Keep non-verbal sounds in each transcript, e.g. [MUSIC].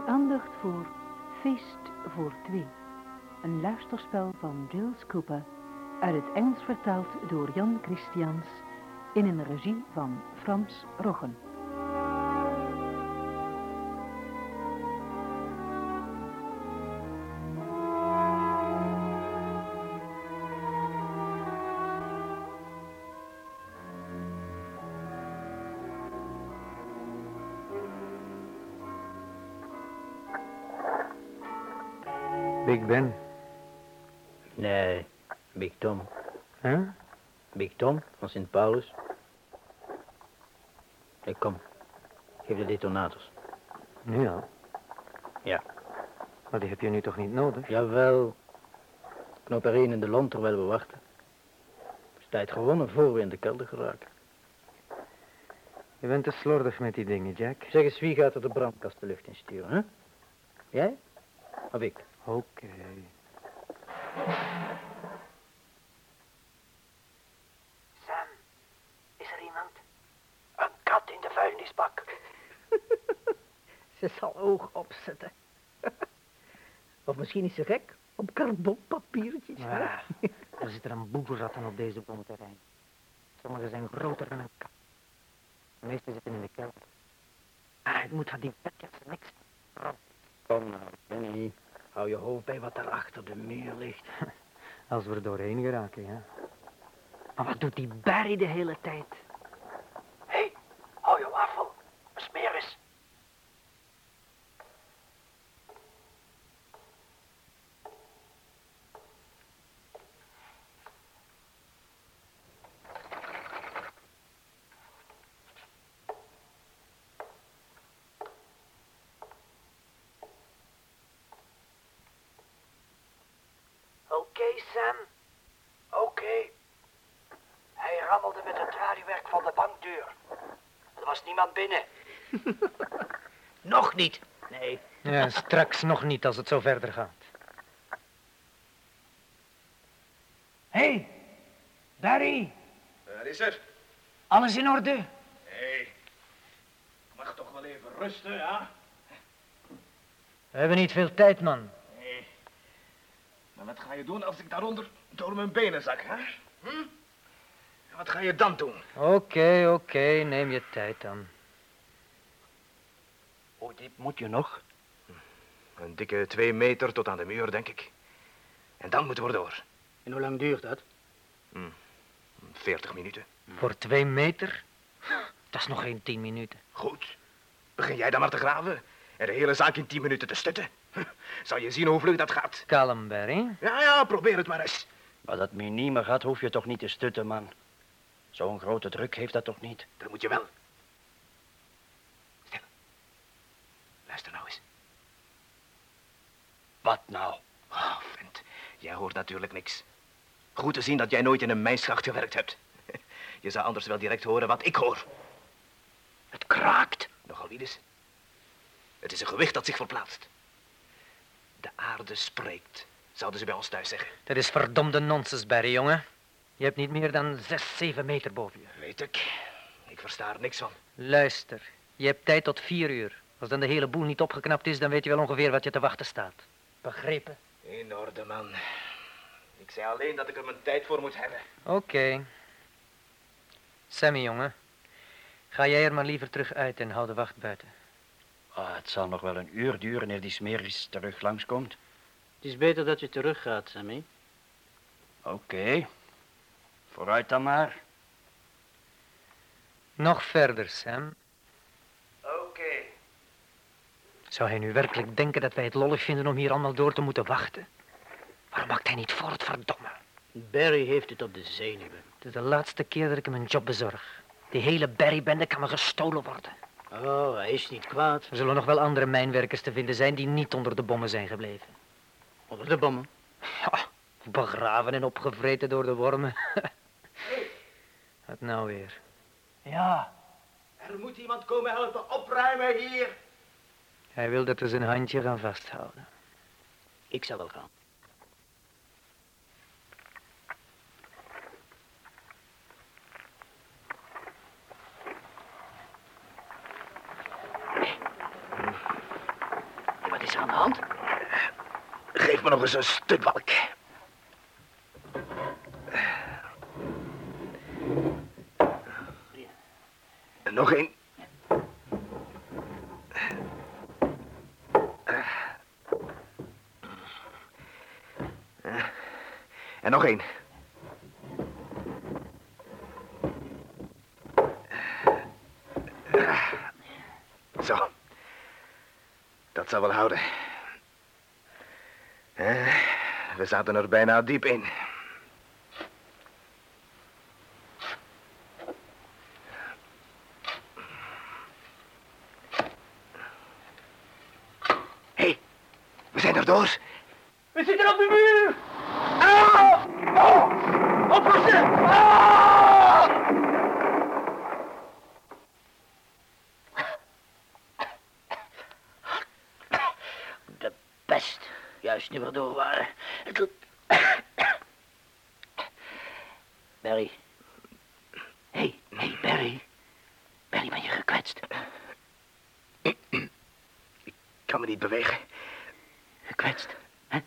Uw aandacht voor Feest voor Twee. Een luisterspel van Jules Cooper. Uit het Engels vertaald door Jan Christians. In een regie van Frans Roggen. Ben. Nee, Big Tom. Huh? Big Tom van Sint Paulus. Ik kom. Geef de detonators. Nu al. Ja. Maar die heb je nu toch niet nodig? Jawel. Knop er één in de lont terwijl we wachten. Het is tijd gewonnen voor we in de kelder geraken. Je bent te slordig met die dingen, Jack. Zeg eens, wie gaat er de brandkast de lucht in sturen, hè? Jij? Of ik? Oké. Sam, is er iemand? Een kat in de vuilnisbak. [LAUGHS] Ze zal oog opzetten. [LAUGHS] of misschien is ze gek op carbonpapiertjes, hè? Ah, er zitten een boel ratten op deze bomterrein. Sommige zijn groter dan een kat. De meeste zitten in de kelder. Ah, het moet van die bekjes niks. Kom nou, Benny. Hou je hoofd bij wat daar achter de muur ligt. [LAUGHS] Als we er doorheen geraken, ja. Maar wat doet die Barry de hele tijd? Hé, hey, hou je wafel. Smeer eens. Oké, Sam. Oké. Hij rammelde met het radiowerk van de bankdeur. Er was niemand binnen. [LAUGHS] Nog niet. Nee. Ja, straks nog niet als het zo verder gaat. Hé, hey, Barry. Wat is er? Alles in orde? Hé, hey, mag toch wel even rusten, ja? We hebben niet veel tijd, man. Maar wat ga je doen als ik daaronder door mijn benen zak, hè? Hm? Wat ga je dan doen? Oké, oké, neem je tijd dan. Hoe diep moet je nog? Een dikke twee meter tot aan de muur, denk ik. En dan moeten we door. En hoe lang duurt dat? Veertig minuten. Voor twee meter? Dat is nog geen tien minuten. Goed. Begin jij dan maar te graven. En de hele zaak in tien minuten te stutten. [LAUGHS] Zal je zien hoe vlug dat gaat. Kalm, Barry. Ja, ja, probeer het maar eens. Maar dat minieme gaat hoef je toch niet te stutten, man. Zo'n grote druk heeft dat toch niet? Dat moet je wel. Stil. Luister nou eens. Wat nou? Oh, vent. Jij hoort natuurlijk niks. Goed te zien dat jij nooit in een mijnschacht gewerkt hebt. [LAUGHS] Je zou anders wel direct horen wat ik hoor. Het kraakt. Nogal wie dus. Het is een gewicht dat zich verplaatst. De aarde spreekt, zouden ze bij ons thuis zeggen. Dat is verdomde nonsens, Barry, jongen. Je hebt niet meer dan zes, zeven meter boven je. Weet ik. Ik versta er niks van. Luister, je hebt tijd tot vier uur. Als dan de hele boel niet opgeknapt is, dan weet je wel ongeveer wat je te wachten staat. Begrepen? In orde, man. Ik zei alleen dat ik er mijn tijd voor moet hebben. Oké. Sammy, jongen. Ga jij er maar liever terug uit en hou de wacht buiten. Ah, het zal nog wel een uur duren eer die smeris terug langskomt. Het is beter dat je teruggaat, Sammy. Oké. Vooruit dan maar. Nog verder, Sam. Oké. Zou hij nu werkelijk denken dat wij het lollig vinden om hier allemaal door te moeten wachten? Waarom maakt hij niet voort, verdomme? Barry heeft het op de zenuwen. Het is de laatste keer dat ik hem een job bezorg. Die hele Barry-bende kan me gestolen worden. Oh, hij is niet kwaad. Er zullen nog wel andere mijnwerkers te vinden zijn die niet onder de bommen zijn gebleven. Onder de bommen. Ja, begraven en opgevreten door de wormen. [LAUGHS] Wat nou weer? Ja, Er moet iemand komen helpen opruimen hier. Hij wil dat we zijn handje gaan vasthouden. Ik zal wel gaan. Geef me nog eens een stutbalk. En nog één. En nog één. Zo. Eh, we zaten er bijna diep in. Hé, hey, we zijn er door. We zitten op de muur! Ah! Oh! Oppassen! Ah! De pest. Juist nu we door waren. Het doet- Barry. Hé, hey, hey, Barry. Barry, ben je gekwetst? Ik kan me niet bewegen. Gekwetst? Hè?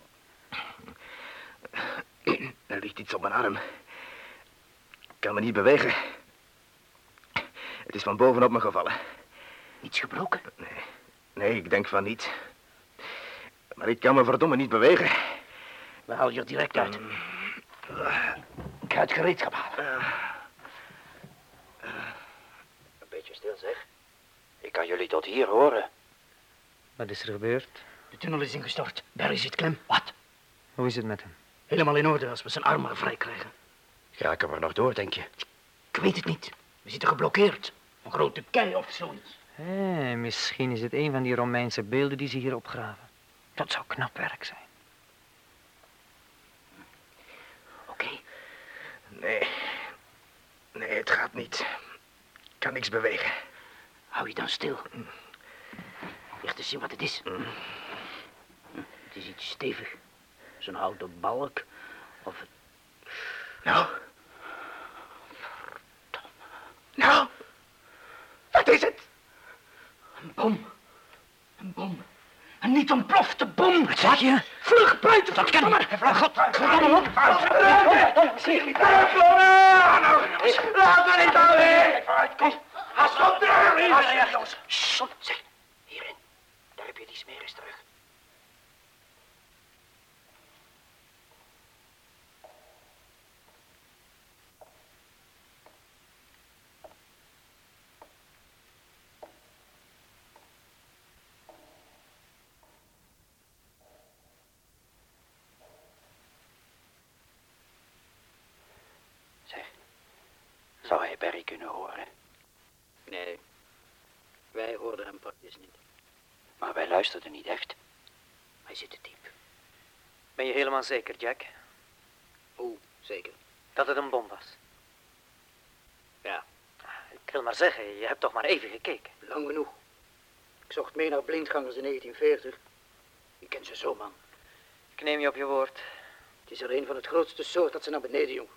Er ligt iets op mijn arm. Ik kan me niet bewegen. Het is van bovenop me gevallen. Niets gebroken? Nee, ik denk van niet. Maar ik kan me verdomme niet bewegen. We halen je er direct uit. Ik ga het gereedschap halen. Een beetje stil, zeg. Ik kan jullie tot hier horen. Wat is er gebeurd? De tunnel is ingestort. Barry zit klem. Wat? Hoe is het met hem? Helemaal in orde als we zijn arm maar vrij krijgen. Raken we er nog door, denk je? Ik weet het niet. We zitten geblokkeerd. Een grote kei of zoiets. Hé, misschien is het een van die Romeinse beelden die ze hier opgraven. Dat zou knap werk zijn. Oké. Nee. Nee, het gaat niet. Ik kan niks bewegen. Hou je dan stil. Echt te zien wat het is. Het is iets stevig. Zo'n houten balk. Of het... Nou? Nou? Wat is het? een bom. Een bom. Een niet ontplofte bom. Wat zeg je? Vlug buiten. Dat kan maar. Godverdomme op. Laat me niet alweer! Kom, haast op jongens. Shh, zeg. Hierin. Daar heb je die smeris terug. Zeg, zou hij Barry kunnen horen? Nee. Wij hoorden hem praktisch niet. Luisterden niet echt. Hij zit te diep. Ben je helemaal zeker, Jack, Oeh, zeker. dat het een bom was? Ja. Ik wil maar zeggen, je hebt toch maar even gekeken. Lang genoeg. Ik zocht mee naar blindgangers in 1940. Ik ken ze zo, man. Ik neem je op je woord. Het is er een van het grootste soort dat ze naar beneden jong.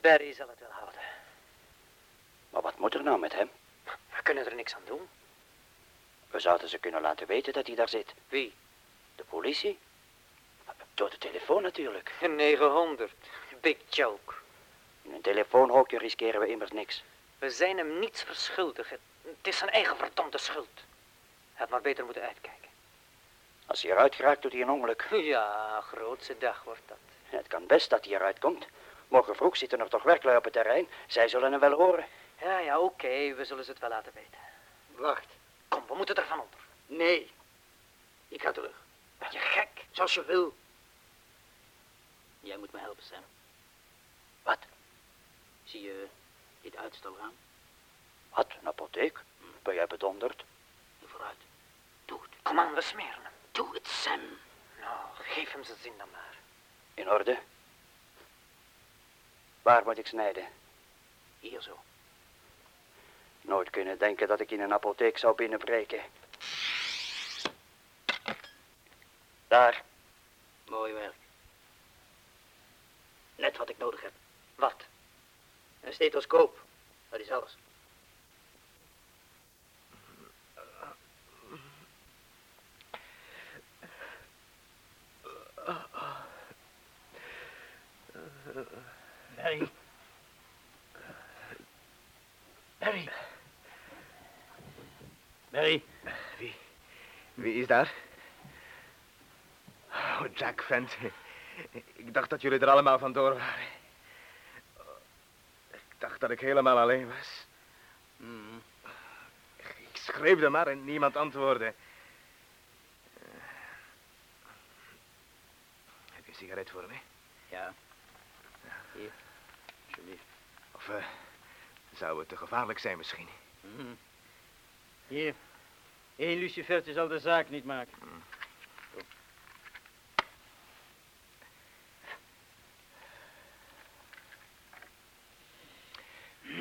Barry zal het wel houden. Maar wat moet er nou met hem? We kunnen er niks aan doen. We zouden ze kunnen laten weten dat hij daar zit. Wie? De politie? Door de telefoon natuurlijk. 900. Big joke. In een telefoonhokje riskeren we immers niks. We zijn hem niets verschuldigd. Het is zijn eigen verdomde schuld. Hij had maar beter moeten uitkijken. Als hij eruit geraakt, doet hij een ongeluk. Ja, grootste dag wordt dat. Het kan best dat hij eruit komt. Morgen vroeg zitten er toch werklui op het terrein. Zij zullen hem wel horen. Ja, ja, oké, we zullen ze het wel laten weten. Wacht. We moeten er van onder. Nee. Ik ga terug. Ben je gek? Zoals je wil. Jij moet me helpen, Sam. Wat? Zie je dit uitstalraam? Wat? Een apotheek? Ben jij bedonderd? Vooruit. Doe het. Kom aan, we smeren hem. Doe het, Sam. Nou, geef hem zijn zin dan maar. In orde. Waar moet ik snijden? Hier zo. Nooit kunnen denken dat ik in een apotheek zou binnenbreken. Daar. Mooi werk. Net wat ik nodig heb. Wat? Een stethoscoop. Dat is alles. Harry. Harry. Barry, Wie? Wie is daar? Oh, Jack Vent. Ik dacht dat jullie er allemaal vandoor waren. Ik dacht dat ik helemaal alleen was. mm, Ik schreeuwde maar en niemand antwoordde. Heb je een sigaret voor me? ja. Hier, alsjeblieft. Of eh, zou het te gevaarlijk zijn misschien? Mhm. Hier, één lucifertje zal de zaak niet maken.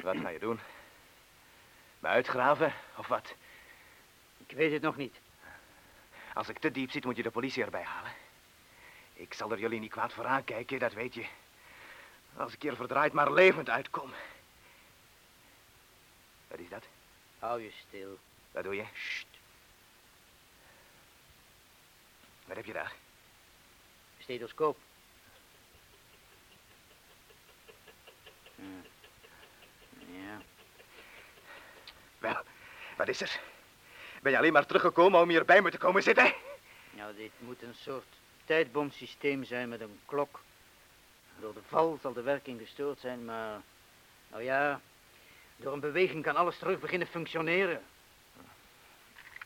Wat ga je doen? Me uitgraven of wat? Ik weet het nog niet. Als ik te diep zit, moet je de politie erbij halen. Ik zal er jullie niet kwaad voor aankijken, dat weet je. Als ik hier verdraaid maar levend uitkom. Wat is dat? Hou je stil. Wat doe je? Sst. Wat heb je daar? Stethoscoop. Hm. Ja. Wel, wat is er? Ben je alleen maar teruggekomen om hier bij me te komen zitten? Nou, dit moet een soort tijdbomsysteem zijn met een klok. Door de val zal de werking gestoord zijn, maar... Nou ja, door een beweging kan alles terug beginnen functioneren.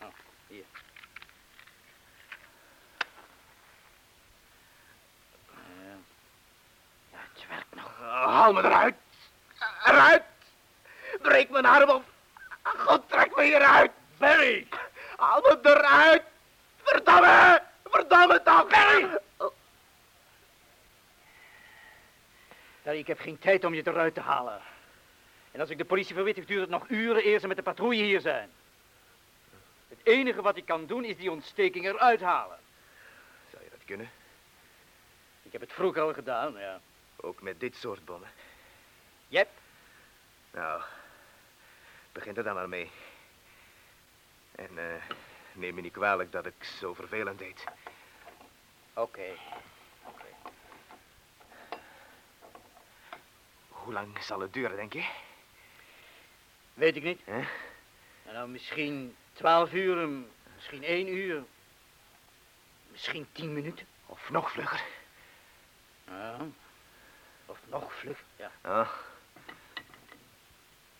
Oh, hier. Ja. Ja, het werkt nog. Haal me eruit. Eruit. Breek mijn arm op. God, trek me hieruit. Barry. Haal me eruit. Verdamme. Verdamme toch. Barry. Barry, ik heb geen tijd om je eruit te halen. En als ik de politie verwittig, duurt het nog uren eer ze met de patrouille hier zijn. Het enige wat ik kan doen is die ontsteking eruit halen. Zou je dat kunnen? Ik heb het vroeger al gedaan, ja. Ook met dit soort bommen. Jep. Nou, begint er dan maar mee. En eh, neem me niet kwalijk dat ik zo vervelend deed. Oké. Hoe lang zal het duren, denk je? Weet ik niet. Hè? Nou, misschien twaalf uur, misschien één uur. Misschien tien minuten. Of nog vlugger? Ja. Of nog vlug, ja.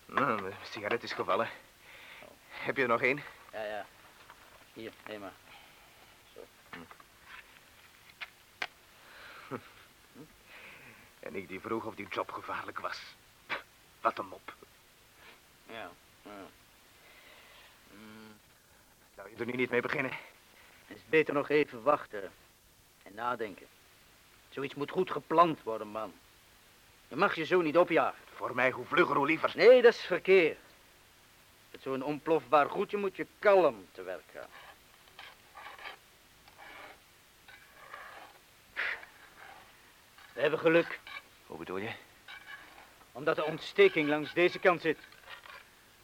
Nou, mijn sigaret is gevallen. Heb je er nog één? Ja, ja. Hier, neem maar. En ik die vroeg of die job gevaarlijk was. Wat een mop. Ja. ja. Mm, Zou je er nu niet mee beginnen? het is beter nog even wachten. En nadenken. Zoiets moet goed gepland worden, man. Je mag je zo niet opjagen. Voor mij hoe vlugger, hoe liever. Nee, dat is verkeerd. Met zo'n ontplofbaar goedje moet je kalm te werk gaan. We hebben geluk, Hoe bedoel je? omdat de ontsteking langs deze kant zit.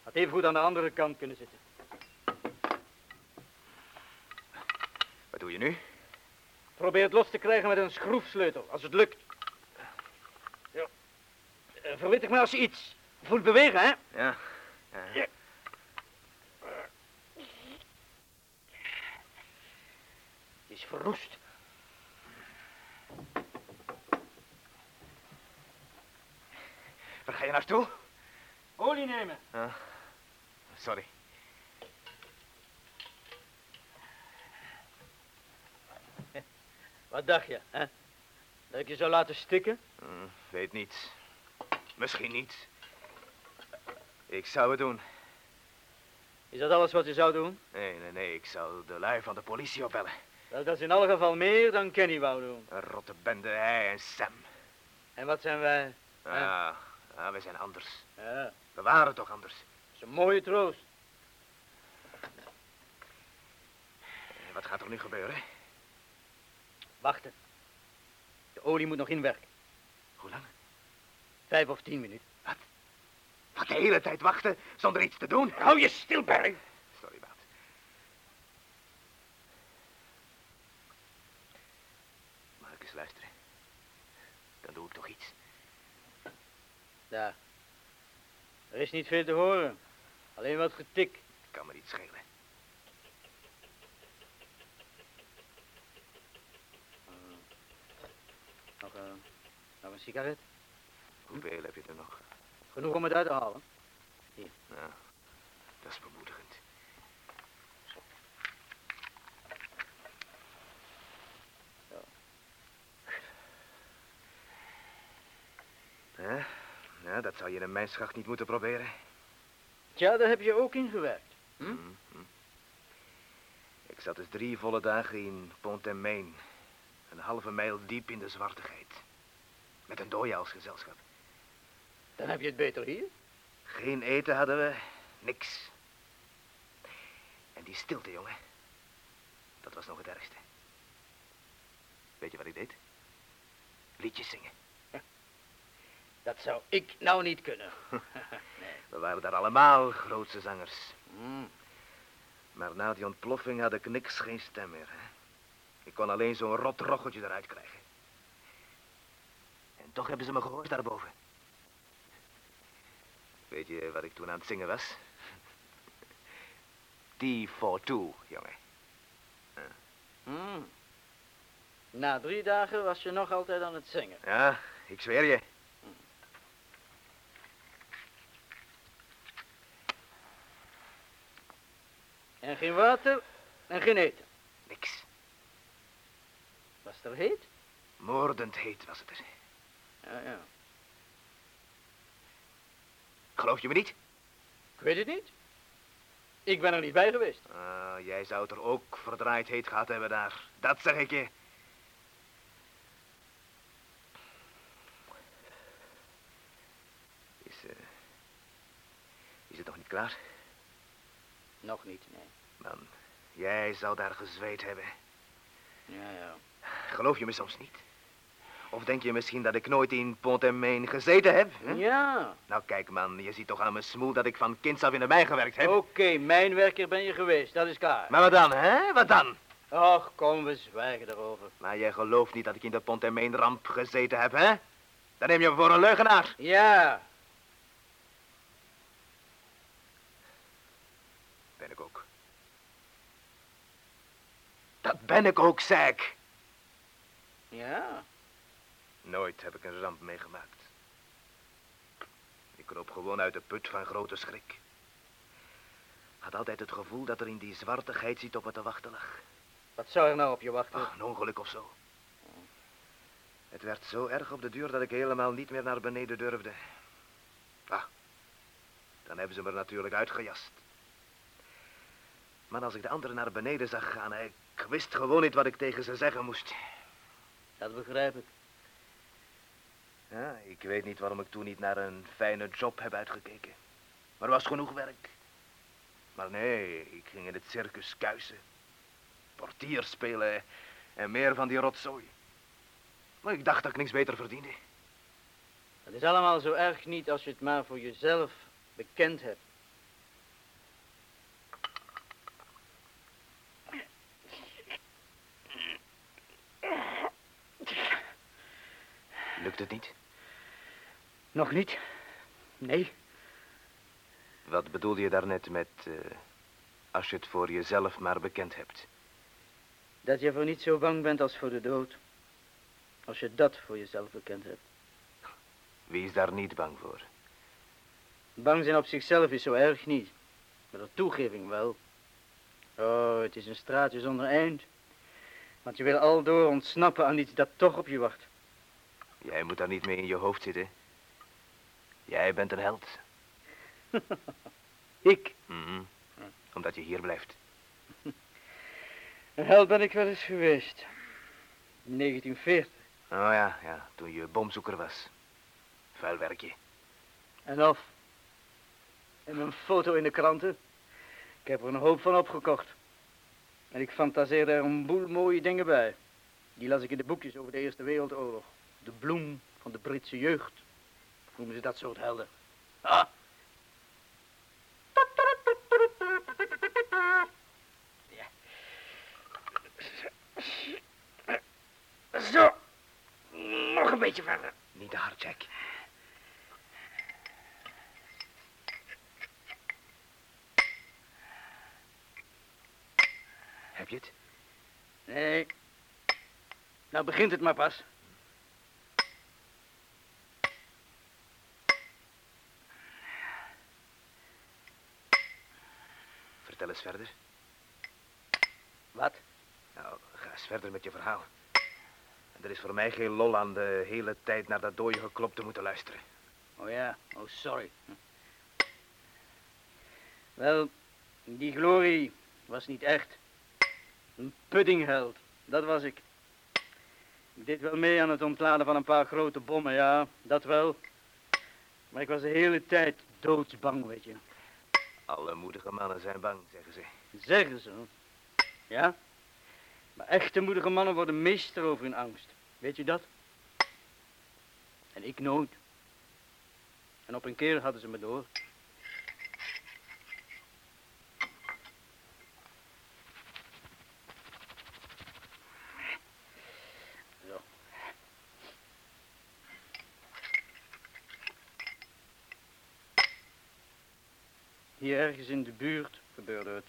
Had even goed aan de andere kant kunnen zitten. Wat doe je nu? Probeer het los te krijgen met een schroefsleutel, als het lukt. Ja. Eh, Verwittig me als je iets voelt bewegen, hè? Ja. ja. Ja. Is verroest. Waar ga je naartoe? Olie nemen. Ah, sorry. Wat dacht je, hè? Dat ik je zou laten stikken? Hm, weet niet. Misschien niet. Ik zou het doen. Is dat alles wat je zou doen? Nee, nee, nee. Ik zou de lui van de politie opbellen. Wel, dat is in alle geval meer dan Kenny wou doen. Een rotte bende, hij en Sam. En wat zijn wij? Ah, Ja. ah, we zijn anders. Ja, dat We waren toch anders. is een mooie troost. Eh, Wat gaat er nu gebeuren? Wachten. De olie moet nog inwerken. Hoe lang? Vijf of tien minuten. Wat? Wat de hele tijd wachten zonder iets te doen? Hou je stil, Barry. Sorry, Bart. Mag ik eens luisteren? Dan doe ik toch iets. Daar. Er is niet veel te horen. Alleen wat getik. Kan me niet schelen. Hmm. Nog, een, nog een sigaret? Hoeveel heb je er nog? Genoeg om het uit te halen. Nou, dat is bemoedigend. Hè? Ja, dat zou je in een mijnschacht niet moeten proberen. Tja, daar heb je ook in gewerkt. Hm? Mhm. Ik zat dus drie volle dagen in Pont-en-Main. Een halve mijl diep in de zwartigheid. Met een dooie als gezelschap. Dan heb je het beter hier. Geen eten hadden we, niks. En die stilte, jongen. Dat was nog het ergste. Weet je wat ik deed? Liedjes zingen. Dat zou ik nou niet kunnen. [LAUGHS] We waren daar allemaal grootse zangers. Hm. Maar na die ontploffing had ik niks geen stem meer. Hè? Ik kon alleen zo'n rot rocheltje eruit krijgen. En toch hebben ze me gehoord daarboven. Weet je wat ik toen aan het zingen was? T42, jongen. Hm. Na drie dagen was je nog altijd aan het zingen. Ja, ik zweer je. En geen water en geen eten. Niks. Was het er heet? Moordend heet was het er. Ja, ja. Geloof je me niet? Ik weet het niet. Ik ben er niet bij geweest. Ah, jij zou het er ook verdraaid heet gehad hebben daar. Dat zeg ik je. Is, eh, is het nog niet klaar? Nog niet, nee. Man, jij zou daar gezweet hebben. Ja, ja. Geloof je me soms niet? Of denk je misschien dat ik nooit in Pont-en-Main gezeten heb? hè? Ja. Nou kijk man, je ziet toch aan mijn smoel dat ik van kinds af in de mijn gewerkt heb. Oké, mijnwerker ben je geweest, dat is klaar. Maar wat dan, hè? Wat dan? Och, kom, we zwijgen erover. Maar jij gelooft niet dat ik in de Pont-en-Main ramp gezeten heb, hè? Dan neem je me voor een leugenaar. Ja, Ben ik ook. Dat ben ik ook, ik. ja. Nooit heb ik een ramp meegemaakt. Ik kroop gewoon uit de put van grote schrik. Had altijd het gevoel dat er in die zwartigheid iets op me te wachten lag. Wat zou er nou op je wachten? Ach, een ongeluk of zo. Het werd zo erg op de duur dat ik helemaal niet meer naar beneden durfde. Ah, dan hebben ze me er natuurlijk uitgejast. Maar als ik de anderen naar beneden zag gaan, ik wist gewoon niet wat ik tegen ze zeggen moest. Dat begrijp ik. Ja, ik weet niet waarom ik toen niet naar een fijne job heb uitgekeken. Maar er was genoeg werk. Maar nee, ik ging in het circus kuisen. Portier spelen en meer van die rotzooi. Maar ik dacht dat ik niks beter verdiende. Het is allemaal zo erg niet als je het maar voor jezelf bekend hebt. Lukt het niet? Nog niet? Nee. Wat bedoelde je daarnet met... eh, als je het voor jezelf maar bekend hebt? Dat je voor niet zo bang bent als voor de dood. Als je dat voor jezelf bekend hebt. Wie is daar niet bang voor? Bang zijn op zichzelf is zo erg niet. Maar de toegeving wel. Oh, het is een straatje zonder eind. Want je wil aldoor ontsnappen aan iets dat toch op je wacht. Jij moet daar niet mee in je hoofd zitten. Jij bent een held. [LAUGHS] Ik, Mhm. Omdat je hier blijft. een held ben ik wel eens geweest. In 1940. Oh ja, ja, toen je bomzoeker was. Vuil werkje. En of. En een foto in de kranten. Ik heb er een hoop van opgekocht. En ik fantaseer er een boel mooie dingen bij. Die las ik in de boekjes over de Eerste Wereldoorlog. De bloem van de Britse jeugd. Noemen ze dat soort helden. Ah. Ja. Zo. Nog een beetje verder. Niet te hard, Jack. Heb je het? Nee. Nou begint het maar pas. Eens verder. Wat? Nou, ga eens verder met je verhaal. En er is voor mij geen lol aan de hele tijd naar dat dode geklop te moeten luisteren. Oh ja, oh sorry. Wel, die glorie was niet echt. Een puddingheld, dat was ik. Ik deed wel mee aan het ontladen van een paar grote bommen, ja, dat wel. Maar ik was de hele tijd doodsbang, weet je. Alle moedige mannen zijn bang, zeggen ze. Zeggen ze. Ja? Maar echte moedige mannen worden meester over hun angst. Weet je dat? En ik nooit. En op een keer hadden ze me door. Zo. Hier ergens in de buurt gebeurde het.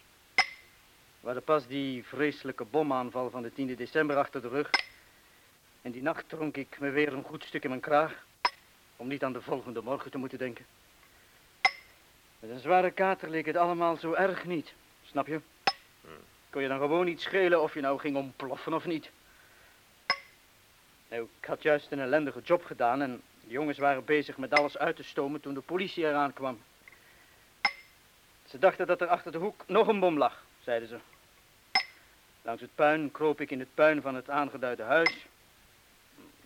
We hadden pas die vreselijke bomaanval van de 10 december achter de rug. En die nacht dronk ik me weer een goed stuk in mijn kraag. Om niet aan de volgende morgen te moeten denken. Met een zware kater leek het allemaal zo erg niet. Snap je? Kon je dan gewoon niet schelen of je nou ging ontploffen of niet. Nou, ik had juist een ellendige job gedaan en de jongens waren bezig met alles uit te stomen toen de politie eraan kwam. Ze dachten dat er achter de hoek nog een bom lag, zeiden ze. Langs het puin kroop ik in het puin van het aangeduide huis.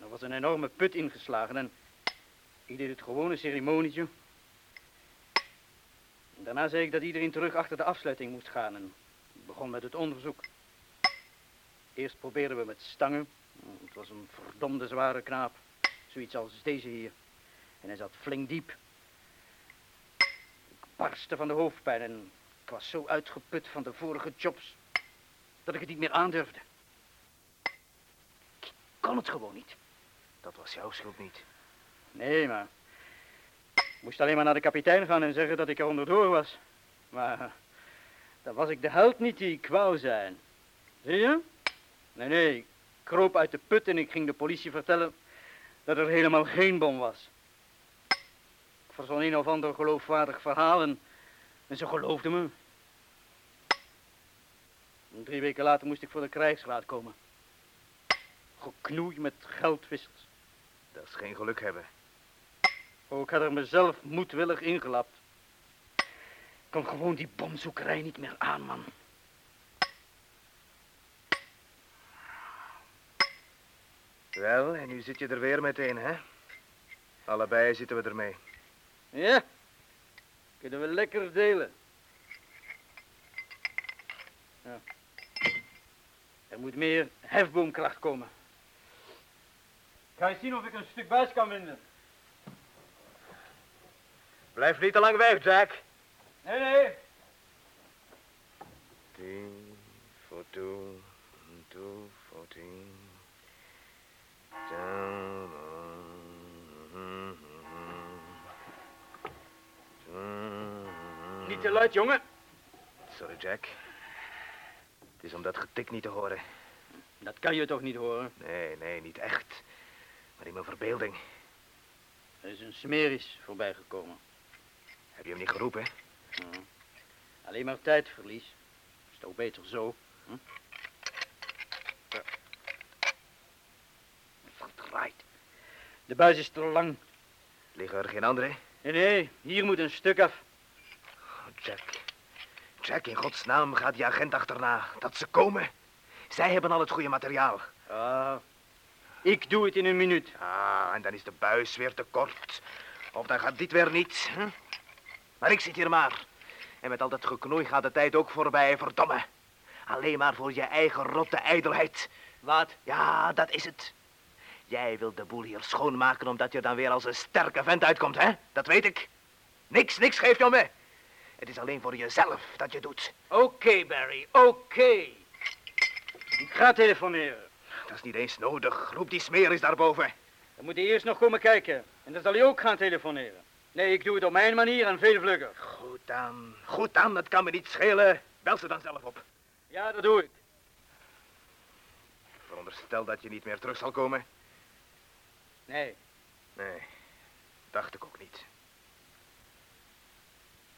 Er was een enorme put ingeslagen en ik deed het gewone ceremonietje. Daarna zei ik dat iedereen terug achter de afsluiting moest gaan en begon met het onderzoek. Eerst probeerden we met stangen. Het was een verdomde zware knaap. Zoiets als deze hier. En hij zat flink diep. Barstte van de hoofdpijn en ik was zo uitgeput van de vorige jobs dat ik het niet meer aandurfde. Ik kon het gewoon niet. Dat was jouw schuld niet. Nee, maar ik moest alleen maar naar de kapitein gaan en zeggen dat ik er onderdoor was. Maar dan was ik de held niet die ik wou zijn. Zie je? Nee, nee, ik kroop uit de put en ik ging de politie vertellen dat er helemaal geen bom was. Verzon een of ander geloofwaardig verhaal en, en ze geloofden me. En drie weken later moest ik voor de krijgsraad komen. Geknoei met geldwissels. Dat is geen geluk hebben. Oh, ik had er mezelf moedwillig ingelapt. Ik kon gewoon die bomzoekerij niet meer aan, man. Wel, en nu zit je er weer meteen, hè? Allebei zitten we ermee. Ja, kunnen we lekker delen. Ja. Er moet meer hefboomkracht komen. Ik ga eens zien of ik een stuk buis kan vinden. Blijf niet te lang weg, Jack. Nee, nee. Tien, voor two, fourteen. Down Luid, jongen. Sorry, Jack. Het is om dat getik niet te horen. Dat kan je toch niet horen? Nee, nee, niet echt. Maar in mijn verbeelding. Er is een smeris voorbijgekomen. Heb je hem niet geroepen? Ja. Alleen maar tijdverlies. Is toch beter zo? Hm? Ja. Verdraaid. De buis is te lang. Liggen er geen andere? Nee, nee, hier moet een stuk af. Jack. Jack, in godsnaam gaat die agent achterna. Dat ze komen. Zij hebben al het goede materiaal. Ah, ik doe het in een minuut. Ah, en dan is de buis weer te kort. Of dan gaat dit weer niet. Hm? Maar ik zit hier maar. En met al dat geknoei gaat de tijd ook voorbij, verdomme. Alleen maar voor je eigen rotte ijdelheid. Wat? Ja, dat is het. Jij wilt de boel hier schoonmaken omdat je dan weer als een sterke vent uitkomt, hè? Dat weet ik. Niks, niks geeft je om me. Het is alleen voor jezelf dat je doet. Oké, Barry, oké. Ik ga telefoneren. Dat is niet eens nodig. Roep die smeer eens daarboven. Dan moet hij eerst nog komen kijken. En dan zal hij ook gaan telefoneren. Nee, ik doe het op mijn manier en veel vlugger. Goed dan. Goed dan, dat kan me niet schelen. Bel ze dan zelf op. Ja, dat doe ik. Veronderstel dat je niet meer terug zal komen. Nee, Nee, dacht ik ook niet.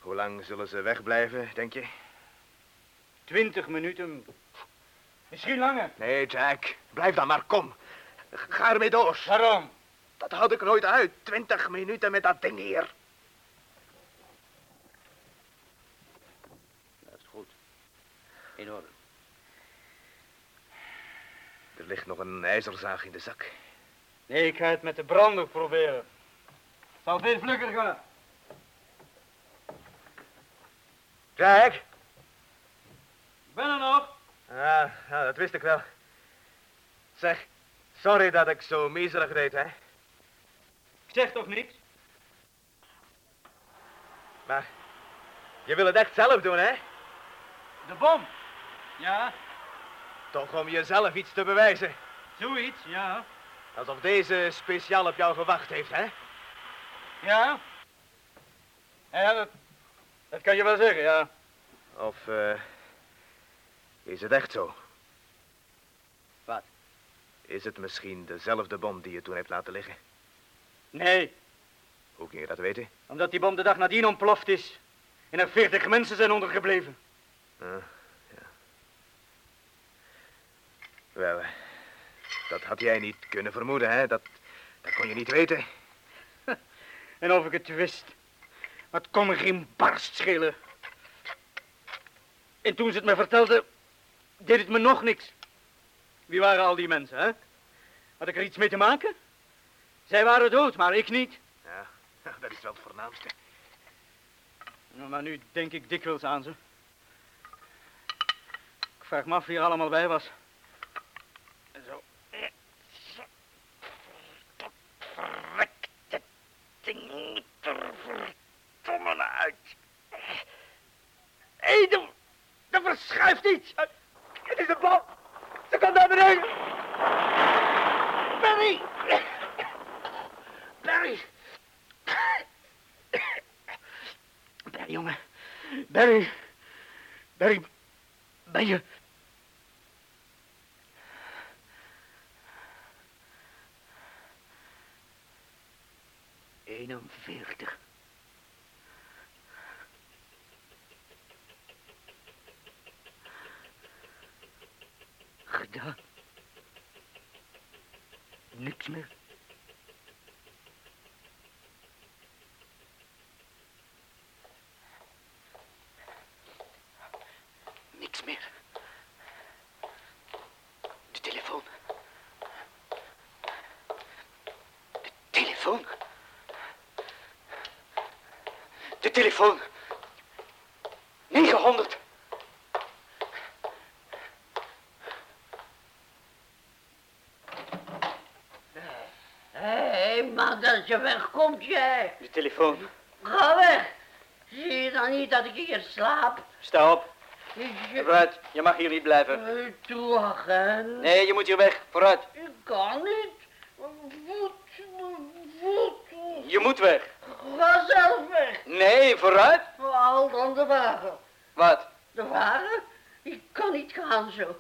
Hoe lang zullen ze wegblijven, denk je? Twintig minuten. Misschien langer. Nee, Jack. Blijf dan maar, kom. Ga ermee door. Waarom? Dat houd ik nooit uit. Twintig minuten met dat ding hier. Dat is goed. In orde. Er ligt nog een ijzerzaag in de zak. Nee, ik ga het met de brander proberen. Zal veel vlugger gaan. Jack? Ik ben er nog. Ja, ja, dat wist ik wel. Zeg, sorry dat ik zo miserig deed, hè. Ik zeg toch niks? Maar je wil het echt zelf doen, hè? De bom. Ja, Toch om jezelf iets te bewijzen. zoiets, ja. Alsof deze speciaal op jou gewacht heeft, hè? Ja. Ja, dat, dat kan je wel zeggen, ja. Of eh, is het echt zo? Wat? Is het misschien dezelfde bom die je toen hebt laten liggen? Nee, Hoe kun je dat weten? omdat die bom de dag nadien ontploft is. En er veertig mensen zijn ondergebleven. Ah, ja. Wel, eh, dat had jij niet kunnen vermoeden, hè? Dat, dat kon je niet weten. [LAUGHS] En of ik het wist. Het kon me geen barst schelen. En toen ze het me vertelde, deed het me nog niks. Wie waren al die mensen, hè? Had ik er iets mee te maken? Zij waren dood, maar ik niet. Ja, [LAUGHS] dat is wel het voornaamste. Nou, Maar nu denk ik dikwijls aan ze. Ik vraag me af wie er allemaal bij was. Zo. Dat verrekte ding uit. Er verschuift iets. Het is een bom. Ze komt naar beneden. Barry. Barry. Barry, jongen. Barry. Barry, ben je... 41. Niks meer. Niks meer. De telefoon. De telefoon. De telefoon. 900. Hé, hey, dat je wegkomt, jij. De telefoon. Ga weg. Zie je dan niet dat ik hier slaap? Sta op. Ik, Vooruit. Je mag hier niet blijven. Eh, Toe, agent. Nee, je moet hier weg. Vooruit. Ik kan niet. Voet, voet. Je moet weg. Ga zelf weg. Nee, vooruit. Haal dan de wagen. Wat? De wagen? Ik kan niet gaan zo.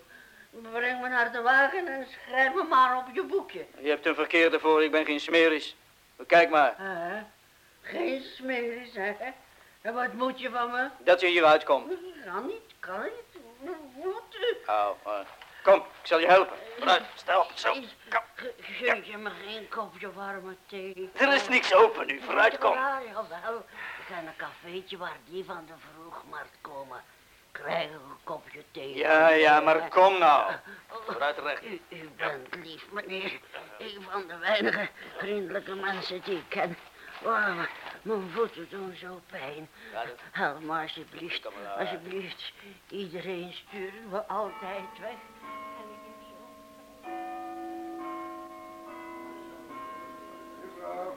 Breng me naar de wagen en schrijf me maar op je boekje. Je hebt een verkeerde voor. Ik ben geen smeris. Kijk maar. Hè? Geen smeris, hè? En wat moet je van me? Dat je hier uitkomt. Kan niet, kan niet. Voeten. Oh, eh, kom. Ik zal je helpen. Vooruit. Sta op. Zo. Kom. Ge- Geef je me geen kopje warme thee? Er is niks open nu. Vooruit, kom. Ja, jawel. Ik ga naar een cafeetje waar die van de vroegmarkt komen. Krijg een kopje thee. Ja, ja, maar kom nou. Vooruit recht. U, u bent lief, meneer. Een van de weinige vriendelijke mensen die ik ken. Oh, mijn voeten doen zo pijn. Help me alsjeblieft. Alsjeblieft. Iedereen sturen we altijd weg. En ik heb zo...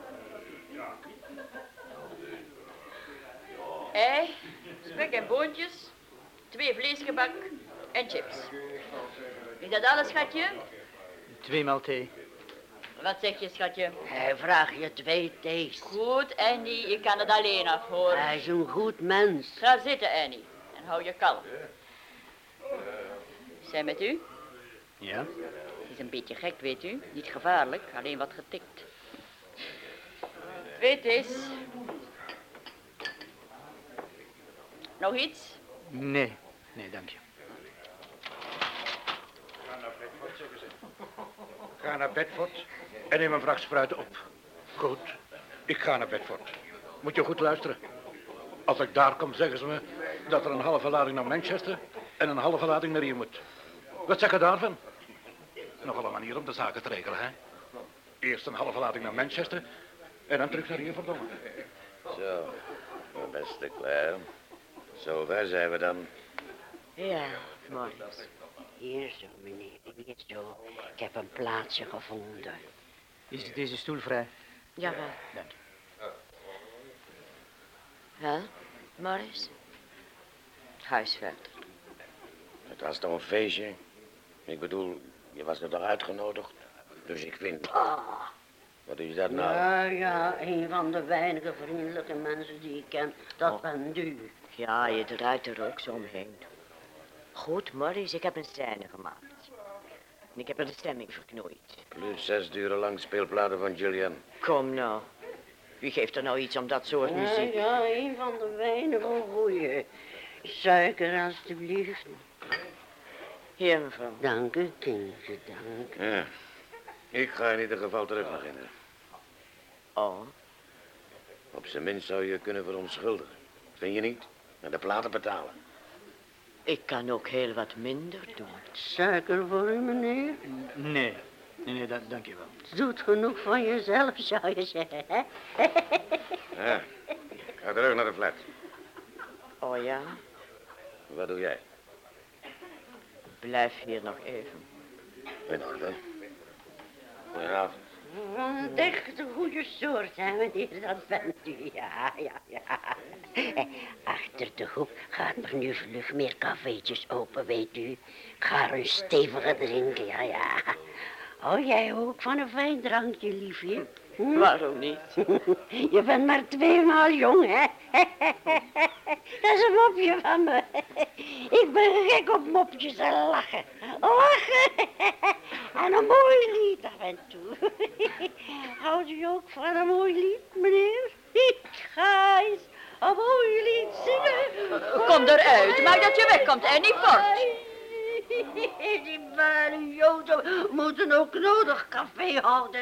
Ei, spek en boontjes, twee vleesgebak en chips. Is dat alles, schatje? Tweemaal thee. Wat zeg je, schatje? Hij vraagt je twee thees. Goed, Annie, ik kan het alleen af, hoor. Hij is een goed mens. Ga zitten, Annie, en hou je kalm. Zijn met u? Ja? Het is een beetje gek, weet u. Niet gevaarlijk, alleen wat getikt. Twee thees. Nog iets? Nee, nee, dank je. Ga naar Bedford, zeggen ze. Ga naar Bedford en neem een vracht spruiten op. Goed, ik ga naar Bedford. Moet je goed luisteren. Als ik daar kom, zeggen ze me dat er een halve lading naar Manchester en een halve lading naar hier moet. Wat zeg je daarvan? Nogal een manier om de zaken te regelen, hè? Eerst een halve lading naar Manchester en dan terug naar hier, verdomme. Zo, beste Claire. Zover zijn we dan. Ja, Morris. Hier zo, meneer. Hier zo. Ik heb een plaatsje gevonden. Is deze stoel vrij? Jawel. Dank Wel, Morris? Huisverder. Het was toch een feestje? Ik bedoel, je was er toch uitgenodigd? Dus ik vind... Wat is dat nou? Ja, ja, een van de weinige vriendelijke mensen die ik ken. Dat bent u. Ja, je draait er ook zo omheen. Goed, Morris, ik heb een scène gemaakt. En ik heb er de stemming verknoeid. Plus zes duren lang speelplaten van Julian. Kom nou. Wie geeft er nou iets om dat soort Ja, muziek? ja, een van de weinige goeie. Suiker, alstublieft. Hier, mevrouw. Dank u, kindje, dank. Ja. Ik ga in ieder geval terug naar Ginder. Oh, Op zijn minst zou je kunnen verontschuldigen. Vind je niet? En de platen betalen. ik kan ook heel wat minder doen. Suiker voor u, meneer? Nee, nee, nee, da- dank je wel. Doet genoeg van jezelf, zou je zeggen, hè? Ja. Ga terug naar de flat. Oh ja, Wat doe jij? blijf hier nog even. In orde. Goedenavond. Van een echte goede soort, hè, meneer, dat bent u. Ja, ja, ja. Achter de hoek gaat er nu vlug meer cafeetjes open, weet u. Ik ga een stevige drinken, ja, ja. Oh, jij ook van een fijn drankje, liefje? Hm? [LAUGHS] Waarom niet? [LAUGHS] Je bent maar tweemaal jong, hè? [LAUGHS] Dat is een mopje van me. [LAUGHS] Ik ben gek op mopjes en lachen. Lachen. [LAUGHS] En een mooi lied af en toe. [LAUGHS] Houdt u ook van een mooi lied, meneer? Ik ga eens een mooi lied zingen. Kom eruit, maak dat je wegkomt en niet voort. [LAUGHS] Die vuile joden moeten ook nodig café houden.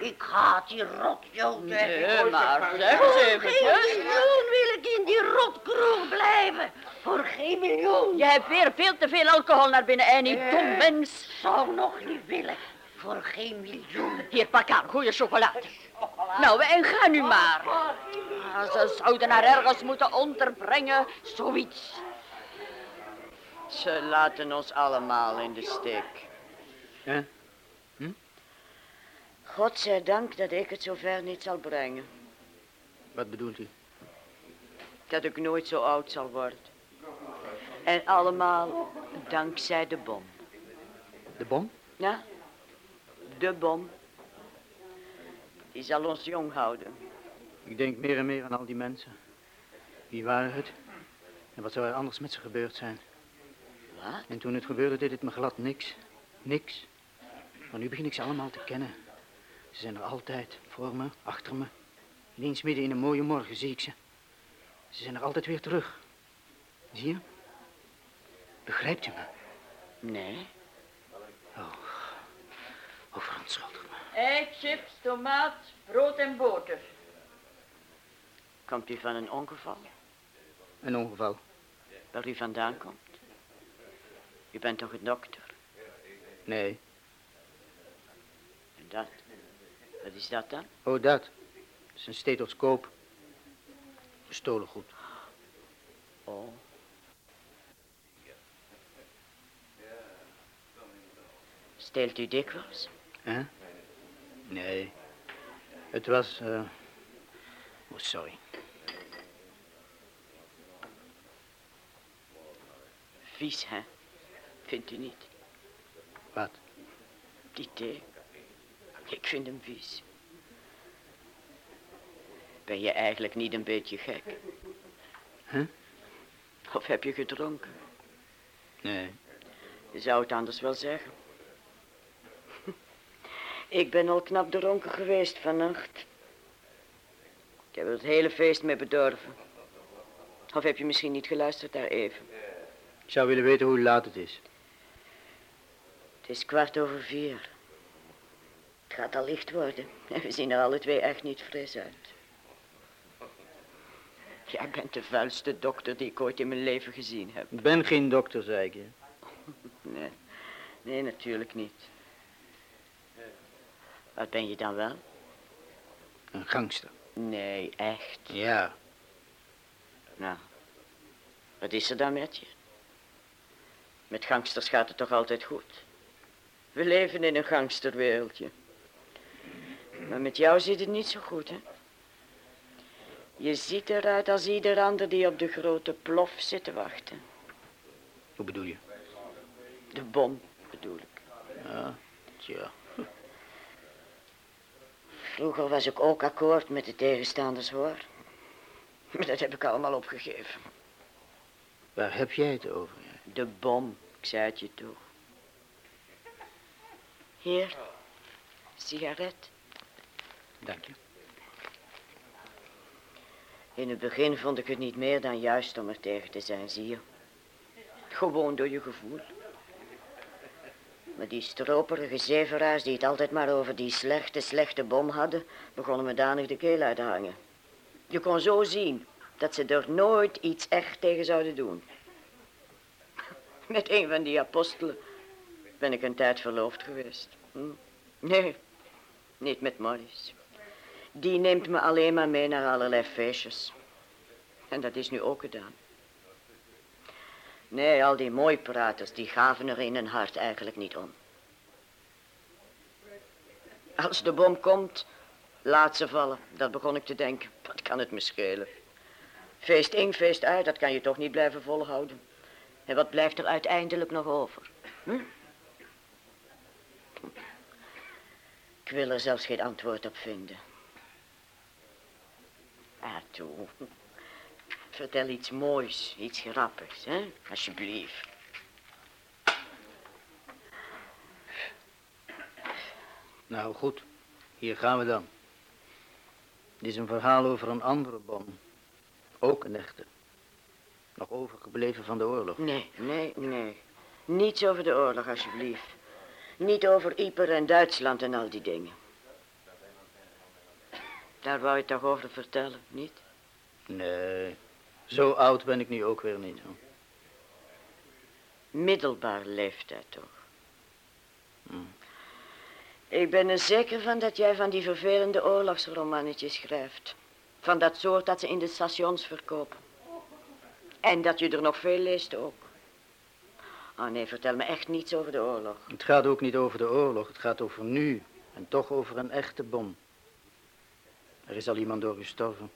Ik haat die rotjoden. Nee, maar zeg eens Voor eventjes. geen miljoen wil ik in die rotkroeg blijven. Voor geen miljoen. Je hebt weer veel te veel alcohol naar binnen en niet dom mens. Zou nog niet willen. Voor geen miljoen. Hier, pak aan, goede chocolade. Nou, en ga nu maar. Ah, Ze zouden haar ergens moeten onderbrengen, zoiets. Ze laten ons allemaal in de steek. Ja? Hm? Godzijdank dat ik het zover niet zal brengen. Wat bedoelt u? Dat ik nooit zo oud zal worden. En allemaal dankzij de bom. De bom? Ja, de bom. Die zal ons jong houden. Ik denk meer en meer aan al die mensen. Wie waren het? En wat zou er anders met ze gebeurd zijn? Wat? En toen het gebeurde deed het me glad niks. Niks. Maar nu begin ik ze allemaal te kennen. Ze zijn er altijd, voor me, achter me. Ineens midden in een mooie morgen zie ik ze. Ze zijn er altijd weer terug. Zie je? Begrijpt u me? Nee. Oh, oh verontschuldig me. Ei, chips, tomaat, brood en boter. Komt u van een ongeval? Een ongeval. Waar u vandaan komt? U bent toch een dokter? Nee. En dat? Wat is dat dan? Oh, dat. Dat is een stethoscoop. Gestolen goed. Oh. Steelt u dikwijls? Hè? Nee. Het was... eh, Oh, sorry. Vies, hè? Vindt u niet? Wat? Die thee. Ik vind hem vies. Ben je eigenlijk niet een beetje gek? Huh? Of heb je gedronken? Nee. Je zou het anders wel zeggen. Ik ben al knap dronken geweest vannacht. Ik heb er het hele feest mee bedorven. Of heb je misschien niet geluisterd daar even? Ik zou willen weten hoe laat het is. Het is kwart over vier. Het gaat al licht worden. En [LAUGHS] we zien er alle twee echt niet fris uit. Jij bent de vuilste dokter die ik ooit in mijn leven gezien heb. Ik ben geen dokter, zei ik je. [LAUGHS] Nee, nee, natuurlijk niet. Wat ben je dan wel? Een gangster. Nee, echt. Ja. Nou, wat is er dan met je? Met gangsters gaat het toch altijd goed? We leven in een gangsterwereldje. Maar met jou zit het niet zo goed, hè? Je ziet eruit als ieder ander die op de grote plof zit te wachten. Hoe bedoel je? De bom, bedoel ik. Ja, tja. Vroeger was ik ook akkoord met de tegenstanders, hoor. Maar dat heb ik allemaal opgegeven. Waar heb jij het over? De bom, ik zei het je toe. Hier, sigaret. Dank je. In het begin vond ik het niet meer dan juist om er tegen te zijn, zie je. Gewoon door je gevoel. Maar die stroperige zeveraars die het altijd maar over die slechte, slechte bom hadden, begonnen me danig de keel uit te hangen. Je kon zo zien dat ze er nooit iets echt tegen zouden doen. [LAUGHS] Met een van die apostelen ben ik een tijd verloofd geweest. Hm? Nee, niet met Morris. Die neemt me alleen maar mee naar allerlei feestjes. En dat is nu ook gedaan. Nee, al die mooi praters, die gaven er in hun hart eigenlijk niet om. Als de bom komt, laat ze vallen. Dat begon ik te denken. Wat kan het me schelen? Feest in, feest uit, dat kan je toch niet blijven volhouden. En wat blijft er uiteindelijk nog over? Hm? Wil er zelfs geen antwoord op vinden. Ah, toe. Vertel iets moois, iets grappigs, hè? Alsjeblieft. Nou, goed. Hier gaan we dan. Dit is een verhaal over een andere bom. Ook een echte. Nog overgebleven van de oorlog. Nee, nee, nee. Niets over de oorlog, alsjeblieft. Niet over Yper en Duitsland en al die dingen. Daar wou je toch over vertellen, niet? Nee, zo oud ben ik nu ook weer niet. Hoor. Middelbare leeftijd toch? Hm. Ik ben er zeker van dat jij van die vervelende oorlogsromannetjes schrijft. Van dat soort dat ze in de stations verkopen. En dat je er nog veel leest ook. Oh nee, vertel me echt niets over de oorlog. Het gaat ook niet over de oorlog, het gaat over nu. En toch over een echte bom. Er is al iemand door gestorven.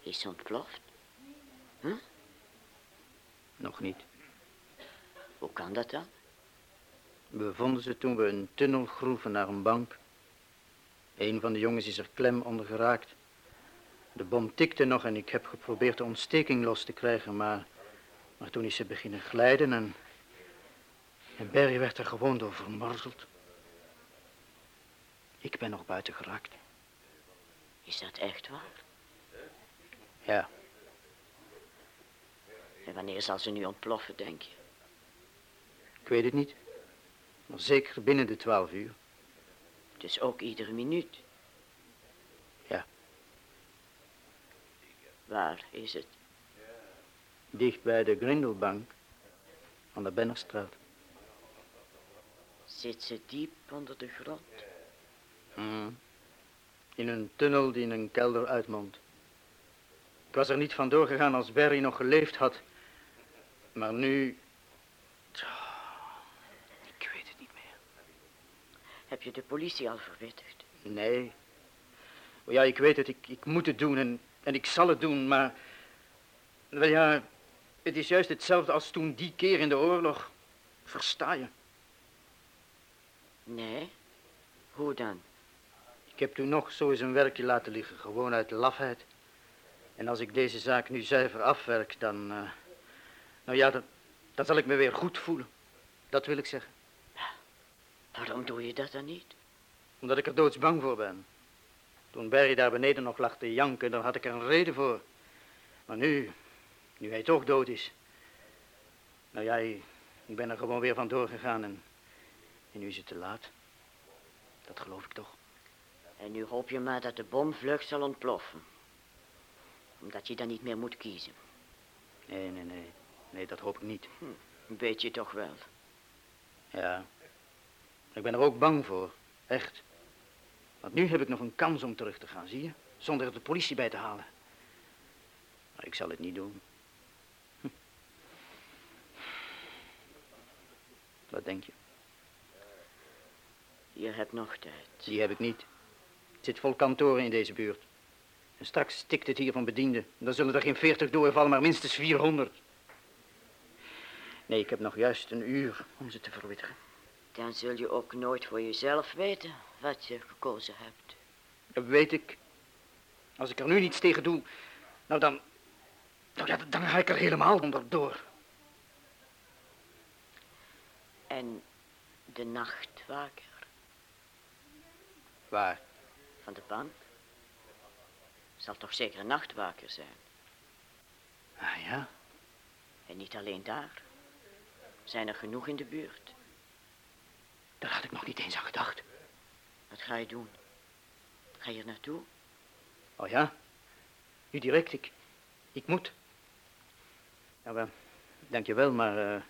Is ze ontploft? Huh? Nog niet. Hoe kan dat dan? We vonden ze toen we een tunnel groeven naar een bank. Een van de jongens is er klem onder geraakt. De bom tikte nog en ik heb geprobeerd de ontsteking los te krijgen, maar, maar toen is ze beginnen glijden en, en Barry werd er gewoon door vermorzeld. Ik ben nog buiten geraakt. Is dat echt waar? Ja. En wanneer zal ze nu ontploffen, denk je? Ik weet het niet. Maar zeker binnen de twaalf uur. Dus ook iedere minuut? Ja. Waar is het? Dicht bij de Grindelbank. Aan de Bennerstraat. Zit ze diep onder de grond? Mm. In een tunnel die in een kelder uitmondt. Ik was er niet van doorgegaan als Barry nog geleefd had. Maar nu... Ik weet het niet meer. Heb je de politie al verwittigd? Nee. Oh ja, ik weet het. Ik, ik moet het doen en, en ik zal het doen, maar... Wel ja, het is juist hetzelfde als toen die keer in de oorlog. Versta je? Nee. Hoe dan? Ik heb toen nog zo eens een werkje laten liggen, gewoon uit lafheid. En als ik deze zaak nu zuiver afwerk, dan... eh, nou ja, dan, dan zal ik me weer goed voelen. Dat wil ik zeggen. Waarom doe je dat dan niet? Omdat ik er doodsbang voor ben. Toen Barry daar beneden nog lag te janken, dan had ik er een reden voor. Maar nu, nu hij toch dood is... Nou ja, Ik ben er gewoon weer van doorgegaan en, en nu is het te laat. Dat geloof ik toch. En nu hoop je maar dat de bom vlug zal ontploffen. Omdat je dan niet meer moet kiezen. Nee, nee, nee. Nee, dat hoop ik niet. Hm, een beetje toch wel. Ja. Ik ben er ook bang voor. Echt. Want nu heb ik nog een kans om terug te gaan, zie je? Zonder er de politie bij te halen. Maar ik zal het niet doen. Wat denk je? Je hebt nog tijd. Die heb ik niet. Het zit vol kantoren in deze buurt. En straks stikt het hier van bedienden. Dan zullen er geen veertig doorvallen, maar minstens 400. Nee, ik heb nog juist een uur om ze te verwittigen. Dan zul je ook nooit voor jezelf weten wat je gekozen hebt. Dat weet ik. Als ik er nu niets tegen doe, nou dan... Nou ja, dan ga ik er helemaal onderdoor. En de nachtwaker Waar? van de bank zal toch zeker een nachtwaker zijn. Ah ja? En niet alleen daar. Zijn er genoeg in de buurt. Daar had ik nog niet eens aan gedacht. Wat ga je doen? Ga je er naartoe? Oh ja? Nu direct, ik... Ik moet. Ja, wel, dankjewel, maar... eh,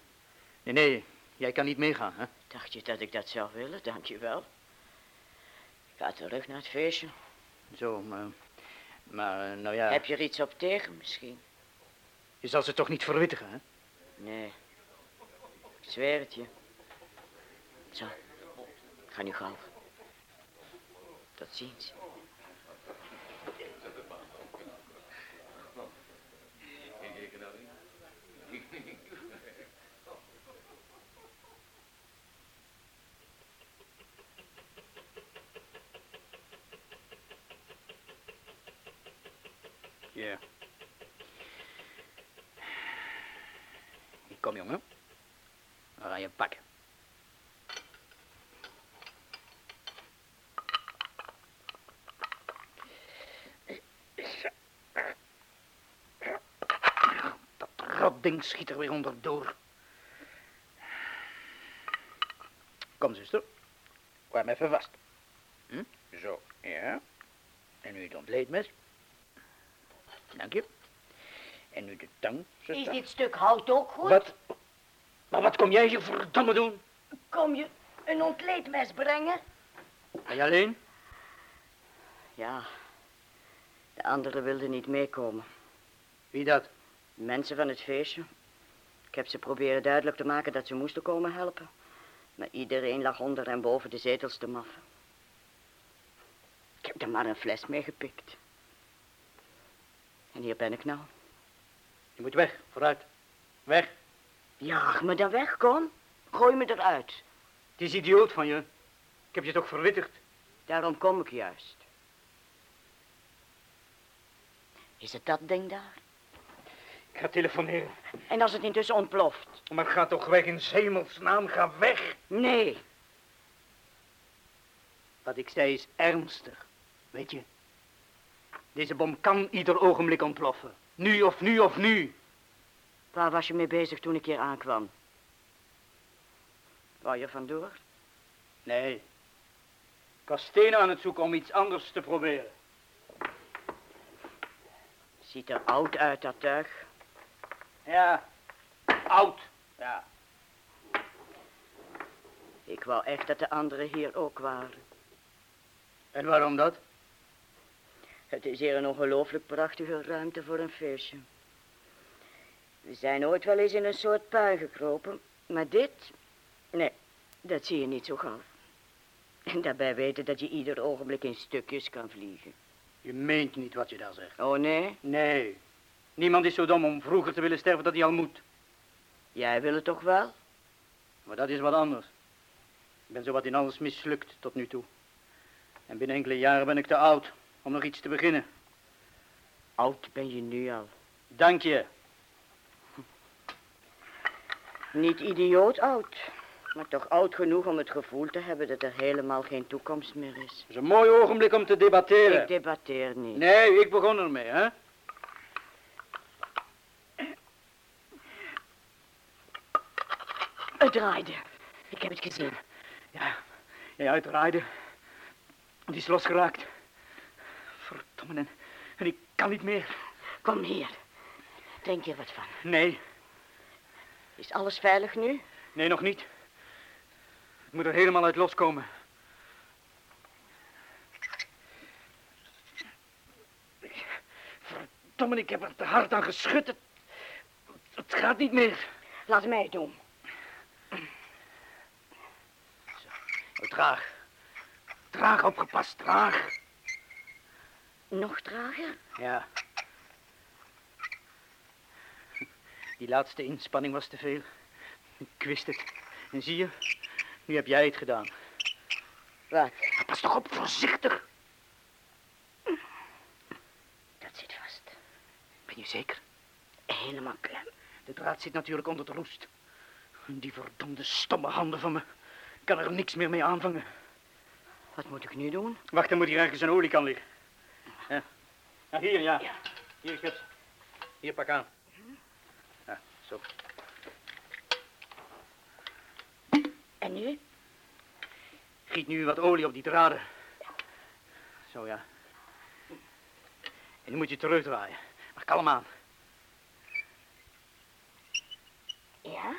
nee, nee, jij kan niet meegaan, hè? Dacht je dat ik dat zou willen? Dank je wel. Ik ga terug naar het feestje. Zo, maar... Maar, eh, nou ja... Heb je er iets op tegen misschien? Je zal ze toch niet verwittigen, hè? Nee. Ik zweer het je. Zo. Ik ga nu gauw. Tot ziens. Ja. Kom, jongen. We gaan je pakken. Dat rotding schiet er weer onderdoor. Kom, zuster. Kwam even vast. Hm? Zo, ja. En nu het ontleedmes. Dank je. En nu de tang, Is dit stuk hout ook goed? Wat? Maar wat kom jij hier verdomme doen? Kom je een ontleedmes brengen? Ben je alleen? Ja. De anderen wilden niet meekomen. Wie dat? Mensen van het feestje. Ik heb ze proberen duidelijk te maken dat ze moesten komen helpen. Maar iedereen lag onder en boven de zetels te maffen. Ik heb er maar een fles meegepikt. En hier ben ik nou. Je moet weg, vooruit. Weg. Jaag me dan weg, kom. Gooi me eruit. Het is idioot van je. Ik heb je toch verwittigd? Daarom kom ik juist. Is het dat ding daar? Ik ga telefoneren. En als het intussen ontploft? Maar ga toch weg in hemelsnaam, ga weg. Nee. Wat ik zei is ernstig. Weet je? Deze bom kan ieder ogenblik ontploffen. Nu of nu of nu. Waar was je mee bezig toen ik hier aankwam? Wou je vandoor? Nee. Ik was stenen aan het zoeken om iets anders te proberen. Ziet er oud uit, dat tuig. Ja, oud. Ja. Ik wou echt dat de anderen hier ook waren. En waarom dat? Het is hier een ongelooflijk prachtige ruimte voor een feestje. We zijn ooit wel eens in een soort puin gekropen, maar dit, nee, dat zie je niet zo gauw. En daarbij weten dat je ieder ogenblik in stukjes kan vliegen. Je meent niet wat je daar zegt. Oh nee? Nee. Niemand is zo dom om vroeger te willen sterven dat hij al moet. Jij wil het toch wel? Maar dat is wat anders. Ik ben zowat in alles mislukt tot nu toe. En binnen enkele jaren ben ik te oud om nog iets te beginnen. Oud ben je nu al. Dank je. Niet idioot oud, maar toch oud genoeg om het gevoel te hebben dat er helemaal geen toekomst meer is. Het is een mooi ogenblik om te debatteren. Ik debatteer niet. Nee, ik begon ermee, hè? Het draaide. Ik heb het gezien. Ja, ja, het draaide. Die is losgeraakt. Verdomme, en, en ik kan niet meer. Kom hier. Drink hier wat van. Nee, Is alles veilig nu? nee, nog niet. Het moet er helemaal uit loskomen. Verdomme, ik heb er te hard aan geschud. Het, het gaat niet meer. Laat mij doen. Oh, traag. Traag opgepast, traag. Nog trager? Ja. Die laatste inspanning was te veel. Ik wist het. En zie je, nu heb jij het gedaan. Wat? Pas toch op, voorzichtig. Dat zit vast. Ben je zeker? Helemaal klem. De draad zit natuurlijk onder de roest. Die verdomde stomme handen van me. Ik kan er niks meer mee aanvangen. Wat moet ik nu doen? Wacht, dan moet hier ergens een oliekan liggen. Ja. Ja, hier, ja. Hier, ze. Hier, pak aan. Ja, zo. En nu? Giet nu wat olie op die draden. Zo, ja. En nu moet je terugdraaien. Maar kalm aan. Ja?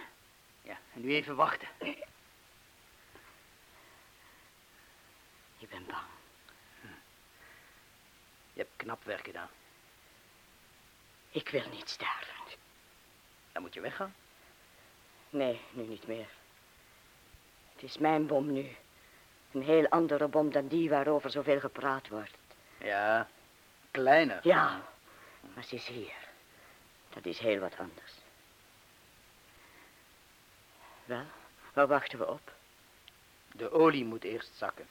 Ja, en nu even wachten. Ik ben bang. Je hebt knap werk gedaan. Ik wil niet sterven. Dan moet je weggaan. Nee, nu niet meer. Het is mijn bom nu. Een heel andere bom dan die waarover zoveel gepraat wordt. Ja, kleiner. Ja, maar ze is hier. Dat is heel wat anders. Wel, waar wachten we op? De olie moet eerst zakken.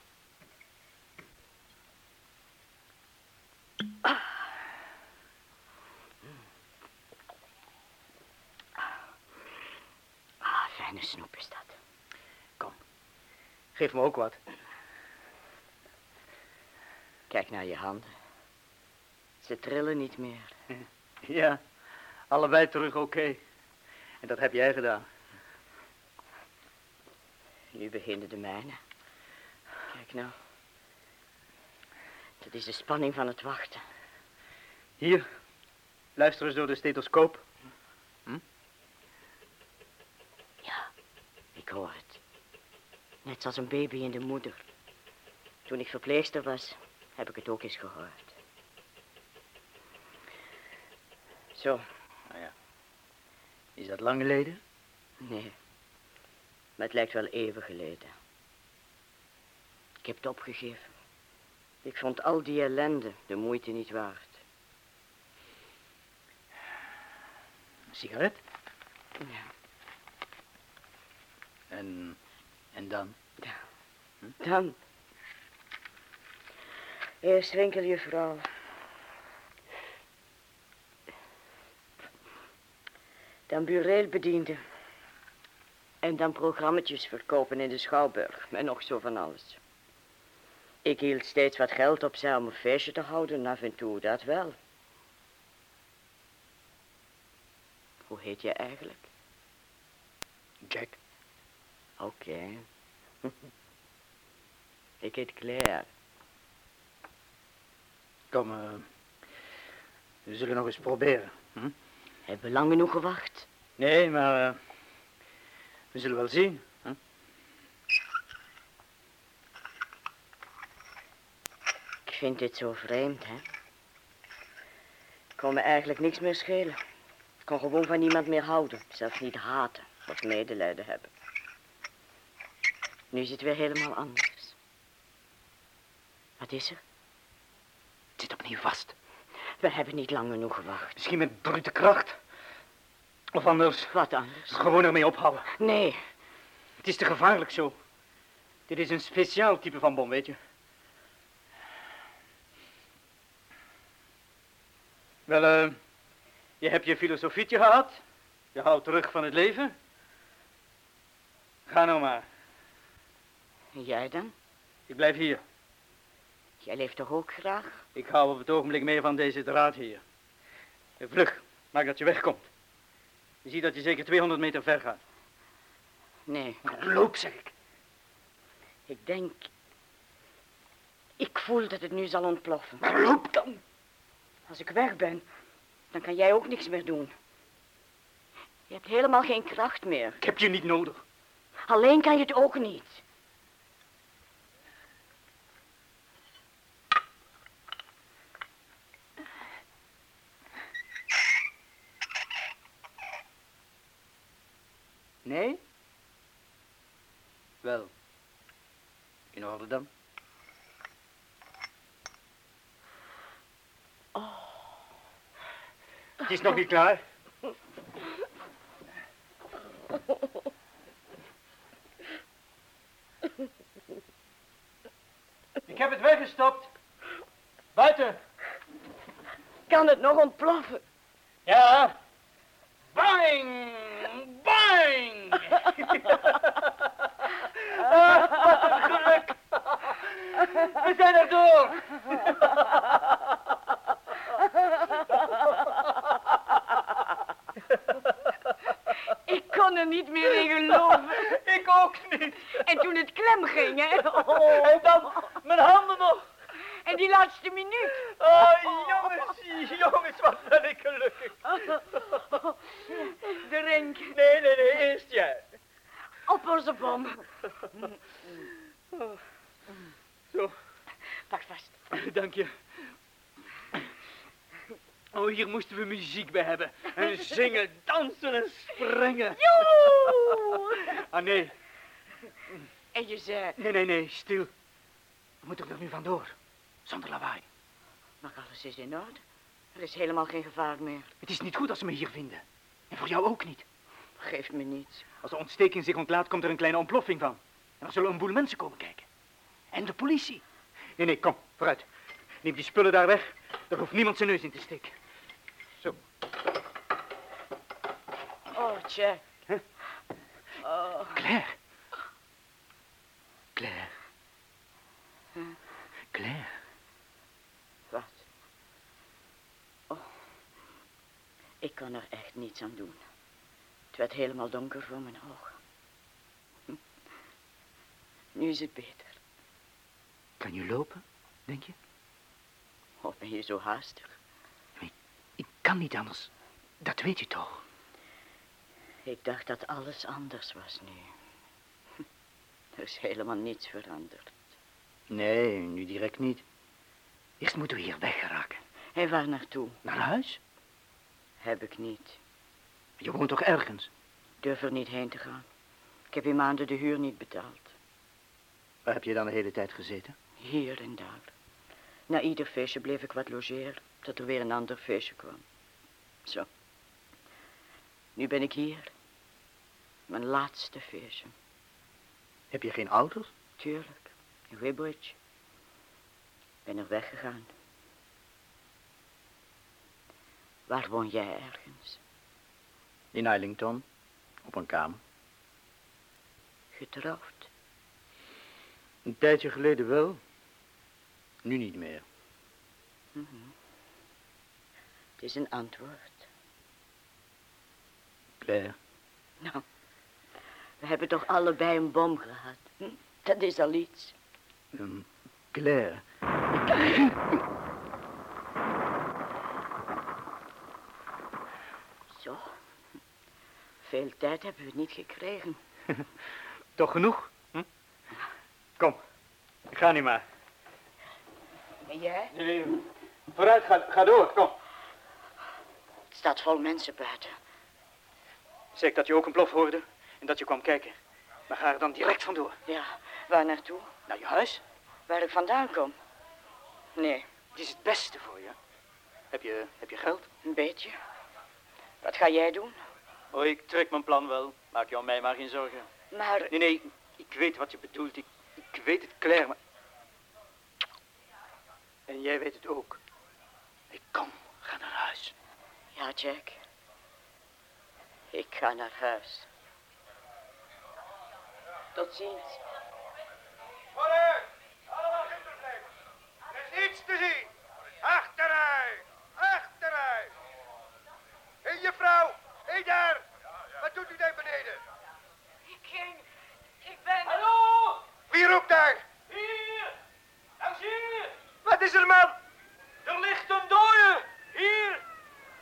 Ah, fijne snoep is dat. Geef me ook wat. Kijk naar je handen. Ze trillen niet meer. [LAUGHS] Ja, allebei terug oké. En dat heb jij gedaan. Nu beginnen de mijne. Kijk nou. Dat is de spanning van het wachten. Hier, luister eens door de stethoscoop. Ja, ik hoor het. Net zoals een baby in de moeder. Toen ik verpleegster was, heb ik het ook eens gehoord. Zo, Nou ja. Is dat lang geleden? nee. Maar het lijkt wel eeuwen geleden. Ik heb het opgegeven. Ik vond al die ellende de moeite niet waard. Een sigaret? Ja. En, en dan? Dan. Eerst winkeljuffrouw. Dan bureelbediende. En dan programmetjes verkopen in de Schouwburg. En nog zo van alles. Ik hield steeds wat geld opzij om een feestje te houden. Af en toe, dat wel. Hoe heet je eigenlijk? Jack. Oké. [LAUGHS] Ik heet Claire. Kom, eh, we zullen nog eens proberen. Hm? Hebben we lang genoeg gewacht? Nee, maar eh, we zullen wel zien. Hm? Ik vind dit zo vreemd, hè? Ik kon me eigenlijk niks meer schelen. Ik kon gewoon van niemand meer houden. Zelfs niet haten of medelijden hebben. Nu is het weer helemaal anders. Wat is er? Het zit opnieuw vast. We hebben niet lang genoeg gewacht. Misschien met brute kracht. Of anders. Wat anders? Gewoon ermee ophouden. Nee, Het is te gevaarlijk zo. Dit is een speciaal type van bom, weet je. Wel, eh, je hebt je filosofietje gehad. Je houdt terug van het leven. Ga nou maar. en jij dan? Ik blijf hier. Jij leeft toch ook graag? Ik hou op het ogenblik mee van deze draad hier. Vlug, maak dat je wegkomt. Je ziet dat je zeker 200 meter ver gaat. Nee, Loop, zeg ik. ik denk... Ik voel dat het nu zal ontploffen. Maar loop dan. Als ik weg ben, dan kan jij ook niks meer doen. Je hebt helemaal geen kracht meer. Ik heb je niet nodig. Alleen kan je het ook niet. Nee? Wel. In orde dan. Het is nog niet klaar. Ik heb het weggestopt. Buiten. Kan het nog ontploffen? Ja. Bang! Bang! [LAUGHS] ah, wat een geluk! We zijn er door! Ik kon er niet meer in geloven. [LAUGHS] Ik ook niet. En toen het klem ging, hè? [LAUGHS] Oh. En dan mijn handen nog. En die laatste minuut. Oh, jongens, jongens, wat ben ik gelukkig. [LAUGHS] De ring. Nee, nee, nee, eerst jij. Op onze bom. Zo, Pak vast. dank je. Oh, hier moesten we muziek bij hebben. En [LAUGHS] zingen, dansen en springen. Joe! Ah, nee. En je zei... Nee, nee, nee, stil. We moeten er nu vandoor. Zonder lawaai. Maar alles is in orde. Er is helemaal geen gevaar meer. Het is niet goed als ze me hier vinden. En voor jou ook niet. Geeft me niets. Als de ontsteking zich ontlaat, komt er een kleine ontploffing van. En er zullen een boel mensen komen kijken. En de politie. Nee, nee, kom, vooruit. Neem die spullen daar weg. Daar hoeft niemand zijn neus in te steken. Zo. Oh, Jack. Huh? Oh. Claire. Claire. Huh? Claire. Wat? Oh. Ik kan er echt niets aan doen. Het werd helemaal donker voor mijn ogen. Hm. [LAUGHS] Nu is het beter. Kan je lopen, denk je? Oh, ben je zo haastig? Ik kan niet anders. Dat weet je toch? Ik dacht dat alles anders was nu. [LAUGHS] Er is helemaal niets veranderd. Nee, nu direct niet. Eerst moeten we hier weggeraken. En waar naartoe? Naar huis? Heb ik niet. Je woont toch ergens? Durf er niet heen te gaan. Ik heb in maanden de huur niet betaald. Waar heb je dan de hele tijd gezeten? Hier en daar. Na ieder feestje bleef ik wat logeren, tot er weer een ander feestje kwam. Zo. Nu ben ik hier. Mijn laatste feestje. Heb je geen ouders? Tuurlijk. In Weybridge. Ben er weggegaan. Waar woon jij ergens? In Islington. Op een kamer. Getrouwd? Een tijdje geleden wel. Nu niet meer. Mhm. Het is een antwoord. Claire. Nou, we hebben toch allebei een bom gehad. Hm? Dat is al iets. Um, Claire. Zo. Veel tijd hebben we niet gekregen. [LAUGHS] Toch genoeg? Hm? Kom, ga nu maar. En jij? Nee, vooruit, ga, ga door, kom. Het staat vol mensen buiten. Zeg dat je ook een plof hoorde en dat je kwam kijken. Maar ga er dan direct vandoor. Ja, waar naartoe? Naar je huis? Waar ik vandaan kom? Nee, Het is het beste voor je. Heb je, heb je geld? een beetje. Wat ga jij doen? Oh, ik trek mijn plan wel. Maak je om mij maar geen zorgen. Maar Nee, nee, ik weet wat je bedoelt. Ik, ik weet het, Claire, maar... En jij weet het ook. Ik kom, ga naar huis. ja, Jack. Ik ga naar huis. Tot ziens. Vooruit! Allemaal hinterblijven. Er is niets te zien. Achteruit! Achteruit! Hé, juffrouw! Hé, daar! Wat doet u daar beneden? Ik ging daar? Hier! Langs hier! Wat is er, man? Er ligt een dode! Hier!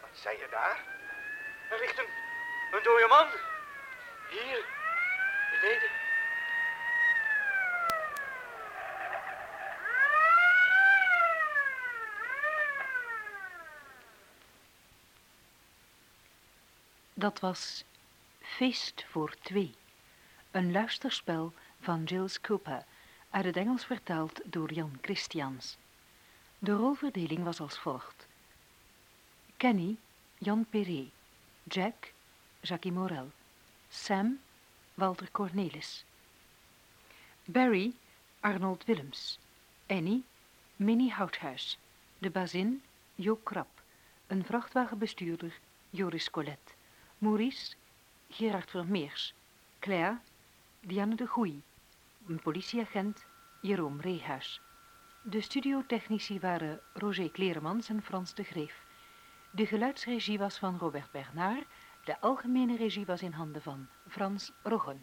Wat zei je daar? Er ligt een, een dode man. Hier, beneden. Dat was Feest voor Twee, een luisterspel van Gilles Cooper, uit het Engels vertaald door Jan Christians. De rolverdeling was als volgt. Kenny, Jan Perret, Jack, Jackie Morel, Sam, Walter Cornelis, Barry, Arnold Willems, Annie, Minnie Houthuis, de bazin, Jo Krap, een vrachtwagenbestuurder, Joris Colette, Maurice, Gerard Vermeers, Claire, Dianne de Goeie, een politieagent, Jeroen Reehuis. De studiotechnici waren Roger Kleremans en Frans de Greef. De geluidsregie was van Robert Bernard, de algemene regie was in handen van Frans Roggen.